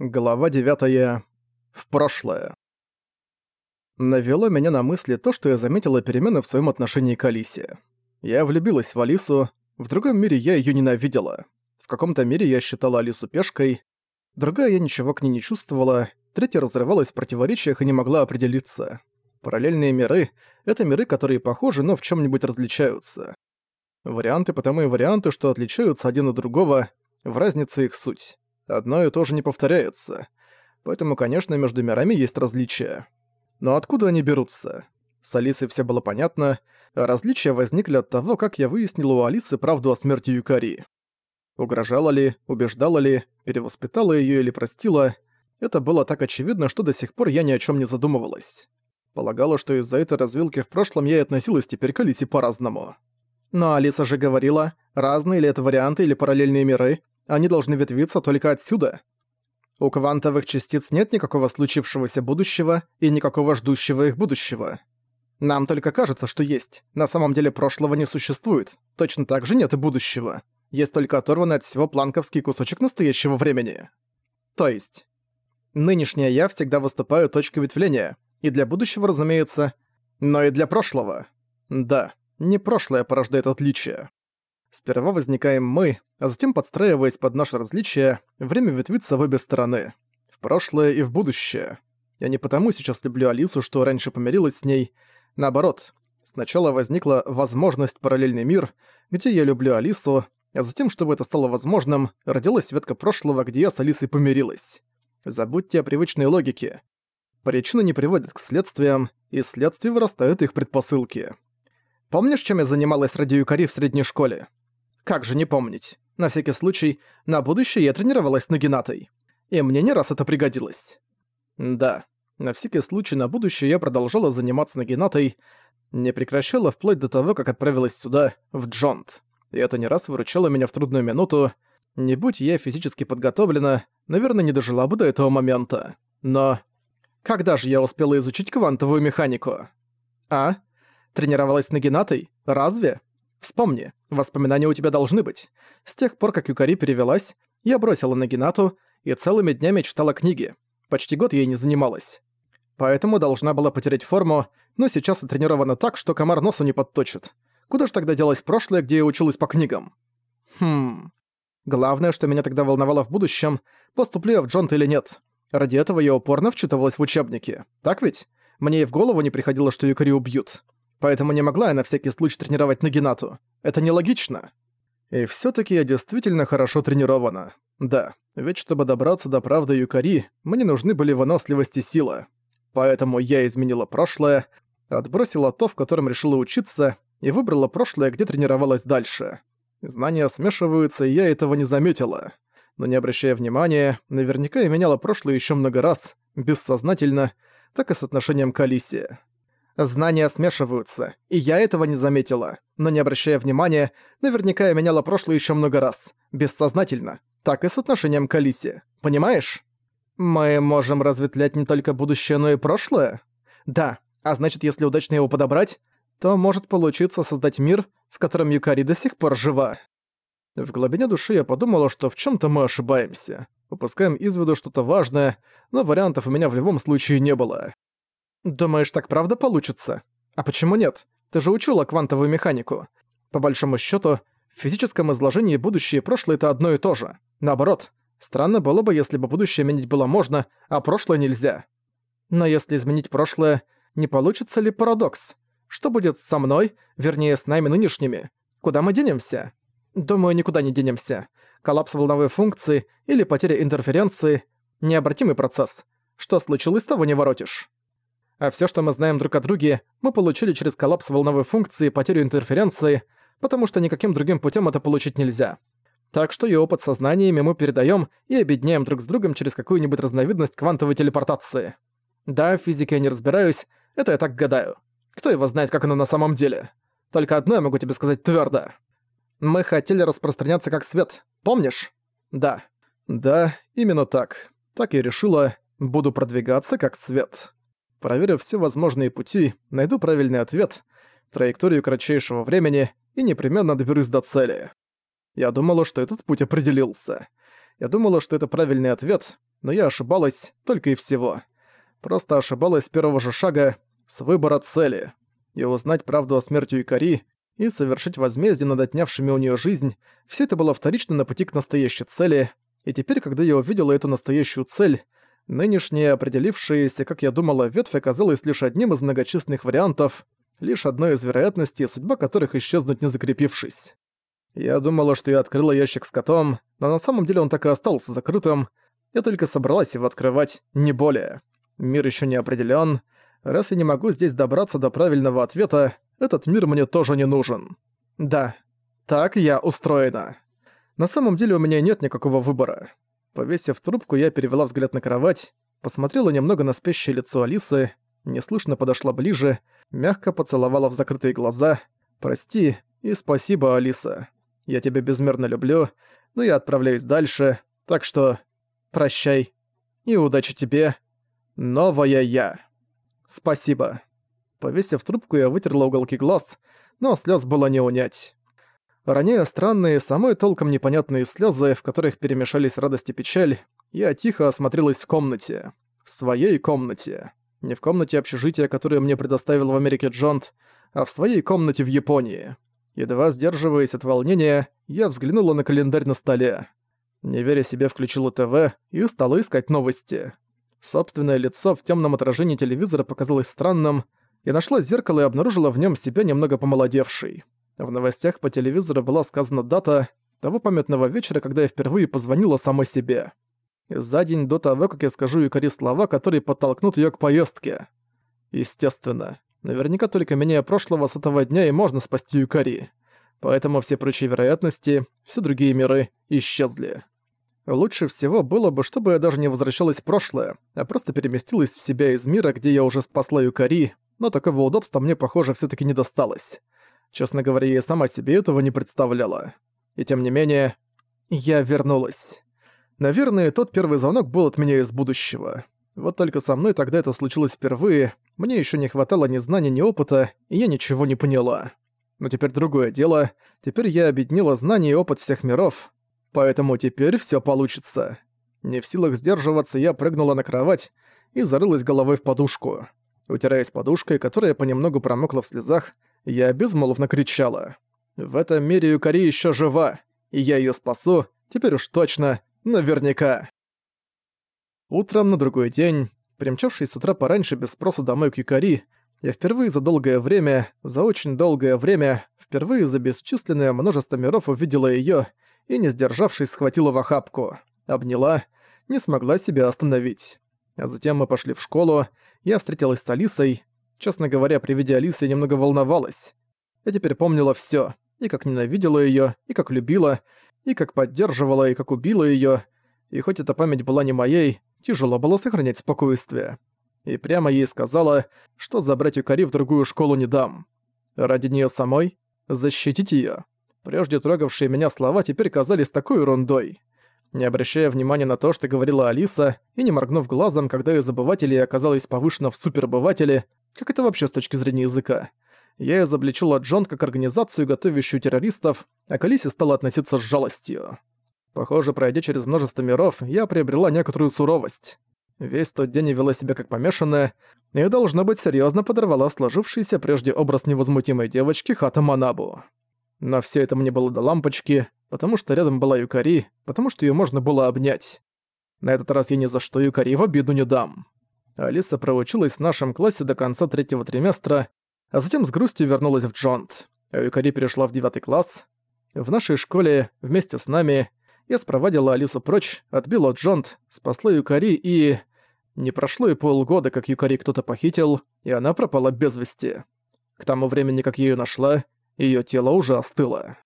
Глава 9. В прошлое. Навело меня на мысли то, что я заметила перемены в своем отношении к Алисе. Я влюбилась в Алису, в другом мире я ее ненавидела. В каком-то мире я считала Алису пешкой, другая я ничего к ней не чувствовала, третья разрывалась в противоречиях и не могла определиться. Параллельные миры — это миры, которые похожи, но в чем нибудь различаются. Варианты потому и варианты, что отличаются один от другого, в разнице их суть. Одно и то же не повторяется. Поэтому, конечно, между мирами есть различия. Но откуда они берутся? С Алисой все было понятно, а различия возникли от того, как я выяснила у Алисы правду о смерти Юкари. Угрожала ли, убеждала ли, перевоспитала ее или простила, это было так очевидно, что до сих пор я ни о чем не задумывалась. Полагала, что из-за этой развилки в прошлом я и относилась теперь к Алисе по-разному. Но Алиса же говорила, разные ли это варианты или параллельные миры, они должны ветвиться только отсюда. У квантовых частиц нет никакого случившегося будущего и никакого ждущего их будущего. Нам только кажется, что есть. На самом деле прошлого не существует. Точно так же нет и будущего. Есть только оторванный от всего планковский кусочек настоящего времени. То есть... Нынешняя я всегда выступаю точкой ветвления. И для будущего, разумеется, но и для прошлого. Да, не прошлое порождает отличия. Сперва возникаем мы, а затем, подстраиваясь под наши различия, время ветвится в обе стороны. В прошлое и в будущее. Я не потому сейчас люблю Алису, что раньше помирилась с ней. Наоборот, сначала возникла возможность параллельный мир, где я люблю Алису, а затем, чтобы это стало возможным, родилась ветка прошлого, где я с Алисой помирилась. Забудьте о привычной логике. Причины не приводят к следствиям, и следствия вырастают их предпосылки. Помнишь, чем я занималась ради Юкари в средней школе? Как же не помнить? На всякий случай, на будущее я тренировалась с Нагинатой. И мне не раз это пригодилось. Да, на всякий случай на будущее я продолжала заниматься Нагинатой, не прекращала вплоть до того, как отправилась сюда, в Джонт. И это не раз выручало меня в трудную минуту. Не будь я физически подготовлена, наверное, не дожила бы до этого момента. Но... Когда же я успела изучить квантовую механику? А? Тренировалась Нагинатой? Разве? Вспомни, воспоминания у тебя должны быть. С тех пор, как Юкари перевелась, я бросила Нагинату и целыми днями читала книги. Почти год ей не занималась. Поэтому должна была потерять форму, но сейчас отренирована так, что комар носу не подточит. Куда ж тогда делась прошлое, где я училась по книгам? Хм... Главное, что меня тогда волновало в будущем, поступлю я в Джонт или нет. Ради этого я упорно вчитывалась в учебники. Так ведь? Мне и в голову не приходило, что Юкари убьют. Поэтому не могла я на всякий случай тренировать Нагинату. Это нелогично. И все таки я действительно хорошо тренирована. Да, ведь чтобы добраться до правды Юкари, мне нужны были выносливость и сила. Поэтому я изменила прошлое, отбросила то, в котором решила учиться, и выбрала прошлое, где тренировалась дальше. Знания смешиваются, и я этого не заметила. Но не обращая внимания, наверняка я меняла прошлое еще много раз, бессознательно, так и с отношением к Алисе. Знания смешиваются, и я этого не заметила. Но не обращая внимания, наверняка я меняла прошлое еще много раз. Бессознательно. Так и с отношением к Алисе. Понимаешь? Мы можем разветвлять не только будущее, но и прошлое? Да. А значит, если удачно его подобрать, то может получиться создать мир, в котором Юкари до сих пор жива. В глубине души я подумала, что в чем то мы ошибаемся. Упускаем из виду что-то важное, но вариантов у меня в любом случае не было. «Думаешь, так правда получится? А почему нет? Ты же учила квантовую механику. По большому счету, в физическом изложении будущее и прошлое — это одно и то же. Наоборот, странно было бы, если бы будущее менять было можно, а прошлое нельзя. Но если изменить прошлое, не получится ли парадокс? Что будет со мной, вернее, с нами нынешними? Куда мы денемся? Думаю, никуда не денемся. Коллапс волновой функции или потеря интерференции — необратимый процесс. Что случилось, того не воротишь а все, что мы знаем друг о друге, мы получили через коллапс волновой функции, потерю интерференции, потому что никаким другим путем это получить нельзя. Так что и опыт сознаниями мы передаем и объединяем друг с другом через какую-нибудь разновидность квантовой телепортации. Да, в физике я не разбираюсь, это я так гадаю. Кто его знает, как оно на самом деле? Только одно я могу тебе сказать твердо. Мы хотели распространяться как свет, помнишь? Да. Да, именно так. Так я решила, буду продвигаться как свет. Проверив все возможные пути, найду правильный ответ, траекторию кратчайшего времени и непременно доберусь до цели. Я думала, что этот путь определился. Я думала, что это правильный ответ, но я ошибалась только и всего. Просто ошибалась с первого же шага, с выбора цели. И узнать правду о смерти Икари, и совершить возмездие над отнявшими у нее жизнь, все это было вторично на пути к настоящей цели, и теперь, когда я увидела эту настоящую цель, нынешняя определившаяся, как я думала, ветвь оказалась лишь одним из многочисленных вариантов, лишь одной из вероятностей, судьба которых исчезнуть не закрепившись. Я думала, что я открыла ящик с котом, но на самом деле он так и остался закрытым. Я только собралась его открывать, не более. Мир еще не определен. Раз я не могу здесь добраться до правильного ответа, этот мир мне тоже не нужен. Да, так я устроена. На самом деле у меня нет никакого выбора. Повесив трубку, я перевела взгляд на кровать, посмотрела немного на спящее лицо Алисы, неслышно подошла ближе, мягко поцеловала в закрытые глаза. «Прости и спасибо, Алиса. Я тебя безмерно люблю, но я отправляюсь дальше, так что прощай и удачи тебе, новая я. Спасибо». Повесив трубку, я вытерла уголки глаз, но слез было не унять. Роняя странные, самой толком непонятные слезы, в которых перемешались радость и печаль, я тихо осмотрелась в комнате. В своей комнате. Не в комнате общежития, которую мне предоставил в Америке Джонт, а в своей комнате в Японии. Едва сдерживаясь от волнения, я взглянула на календарь на столе. Не веря себе, включила ТВ и стала искать новости. Собственное лицо в темном отражении телевизора показалось странным, я нашла зеркало и обнаружила в нем себя немного помолодевшей. В новостях по телевизору была сказана дата того памятного вечера, когда я впервые позвонила самой себе. За день до того, как я скажу Юкари слова, которые подтолкнут ее к поездке. Естественно. Наверняка только меняя прошлого с этого дня и можно спасти Юкари. Поэтому все прочие вероятности, все другие миры исчезли. Лучше всего было бы, чтобы я даже не возвращалась в прошлое, а просто переместилась в себя из мира, где я уже спасла Юкари, но такого удобства мне, похоже, все таки не досталось. Честно говоря, я сама себе этого не представляла. И тем не менее, я вернулась. Наверное, тот первый звонок был от меня из будущего. Вот только со мной тогда это случилось впервые, мне еще не хватало ни знаний, ни опыта, и я ничего не поняла. Но теперь другое дело, теперь я объединила знания и опыт всех миров, поэтому теперь все получится. Не в силах сдерживаться, я прыгнула на кровать и зарылась головой в подушку. Утираясь подушкой, которая понемногу промокла в слезах, я безмолвно кричала. «В этом мире Юкари еще жива, и я ее спасу, теперь уж точно, наверняка!» Утром на другой день, примчавшись с утра пораньше без спроса домой к Юкари, я впервые за долгое время, за очень долгое время, впервые за бесчисленное множество миров увидела ее и, не сдержавшись, схватила в охапку, обняла, не смогла себя остановить. А затем мы пошли в школу, я встретилась с Алисой. Честно говоря, при виде Алисы я немного волновалась. Я теперь помнила всё. И как ненавидела её, и как любила, и как поддерживала, и как убила её. И хоть эта память была не моей, тяжело было сохранять спокойствие. И прямо ей сказала, что забрать Юкари в другую школу не дам. Ради неё самой защитить её. Прежде трогавшие меня слова теперь казались такой ерундой. Не обращая внимания на то, что говорила Алиса, и не моргнув глазом, когда из обывателей оказалась повышена в суперобыватели, как это вообще с точки зрения языка, я изобличила Джон как организацию, готовящую террористов, а к Алисе стала относиться с жалостью. Похоже, пройдя через множество миров, я приобрела некоторую суровость. Весь тот день я вела себя как помешанная, и, должно быть, серьезно подорвала сложившийся прежде образ невозмутимой девочки Хата Манабу. Но все это мне было до лампочки, потому что рядом была Юкари, потому что ее можно было обнять. На этот раз я ни за что Юкари в обиду не дам. Алиса проучилась в нашем классе до конца третьего триместра, а затем с грустью вернулась в Джонт. Юкари перешла в девятый класс. В нашей школе, вместе с нами, я спровадила Алису прочь, отбила Джонт, спасла Юкари и... Не прошло и полгода, как Юкари кто-то похитил, и она пропала без вести. К тому времени, как я её нашла, её тело уже остыло.